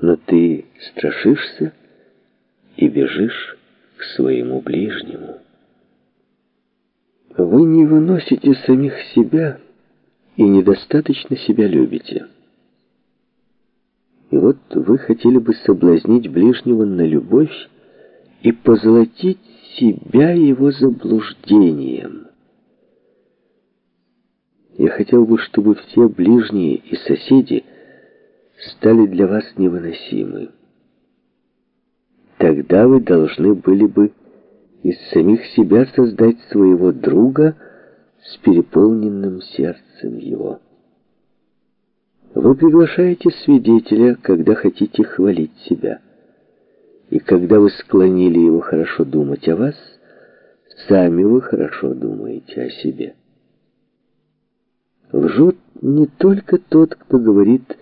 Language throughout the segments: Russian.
но ты страшишься и бежишь к своему ближнему. Вы не выносите самих себя и недостаточно себя любите. И вот вы хотели бы соблазнить ближнего на любовь и позолотить себя его заблуждением. Я хотел бы, чтобы все ближние и соседи стали для вас невыносимы. Тогда вы должны были бы из самих себя создать своего друга с переполненным сердцем его. Вы приглашаете свидетеля, когда хотите хвалить себя. И когда вы склонили его хорошо думать о вас, сами вы хорошо думаете о себе. Лжет не только тот, кто говорит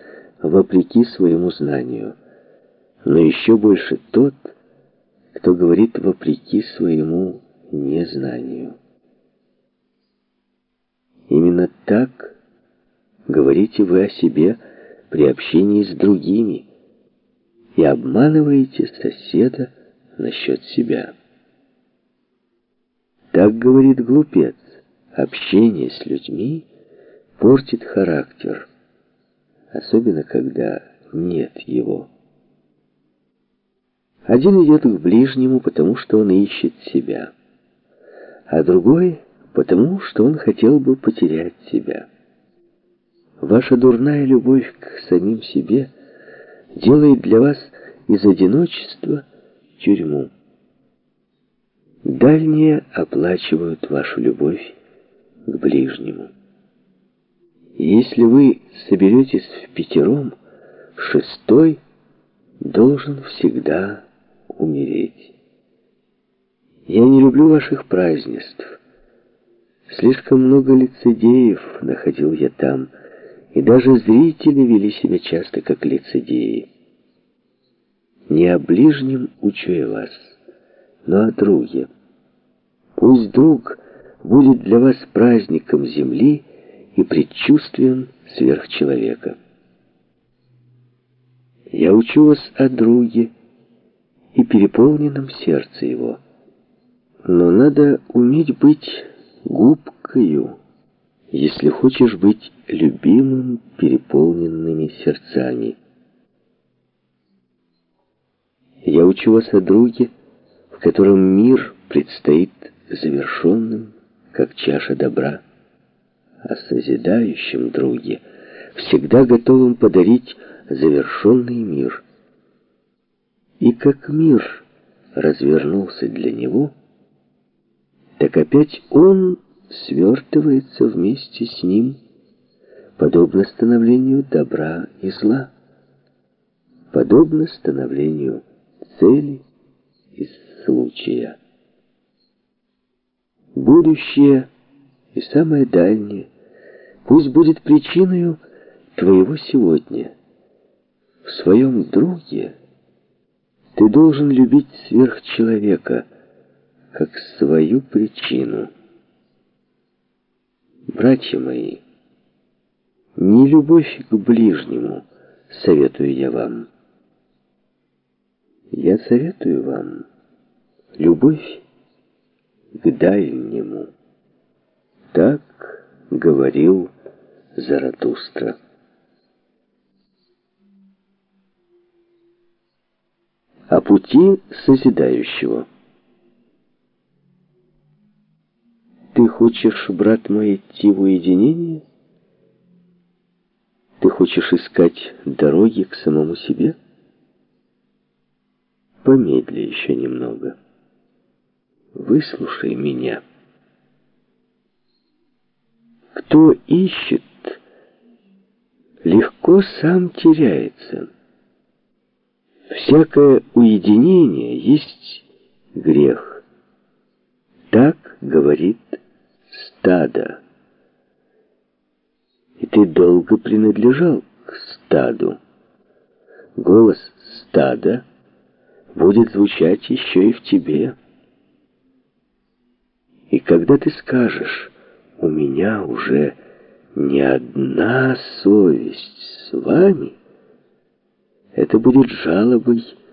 вопреки своему знанию, но еще больше тот, кто говорит вопреки своему незнанию. Именно так говорите вы о себе при общении с другими и обманываете соседа насчет себя. Так говорит глупец. Общение с людьми портит характер, особенно когда нет его. Один идет к ближнему, потому что он ищет себя, а другой — потому что он хотел бы потерять себя. Ваша дурная любовь к самим себе делает для вас из одиночества тюрьму. Дальние оплачивают вашу любовь к ближнему. Если вы соберетесь в пятером, шестой должен всегда умереть. Я не люблю ваших празднеств. Слишком много лицедеев находил я там, и даже зрители вели себя часто как лицедеи. Не о ближнем учу я вас, но о друге. Пусть друг будет для вас праздником земли и предчувствием сверхчеловека. Я учу вас о друге и переполненном сердце его. Но надо уметь быть губкою, если хочешь быть любимым переполненными сердцами. Я учу вас о друге, в котором мир предстоит завершенным, как чаша добра, о созидающем друге, всегда готовым подарить завершенный мир. И как мир развернулся для него, так опять он свертывается вместе с ним, подобно становлению добра и зла, подобно становлению цели и случая. Будущее и самое дальнее пусть будет причиной твоего сегодня. В своем друге ты должен любить сверхчеловека, как свою причину. Братья мои, не любовь к ближнему советую я вам. Я советую вам любовь к дальнему. Так говорил Заратустра. О пути созидающего. Ты хочешь, брат мой, идти в уединение? Ты хочешь искать дороги к самому себе? Помедли еще немного. Выслушай меня. Кто ищет, легко сам теряется. Всякое уединение есть грех. Так говорит стадо. И ты долго принадлежал к стаду. Голос стада будет звучать еще и в тебе. И когда ты скажешь, у меня уже не одна совесть с вами, это будет жалобой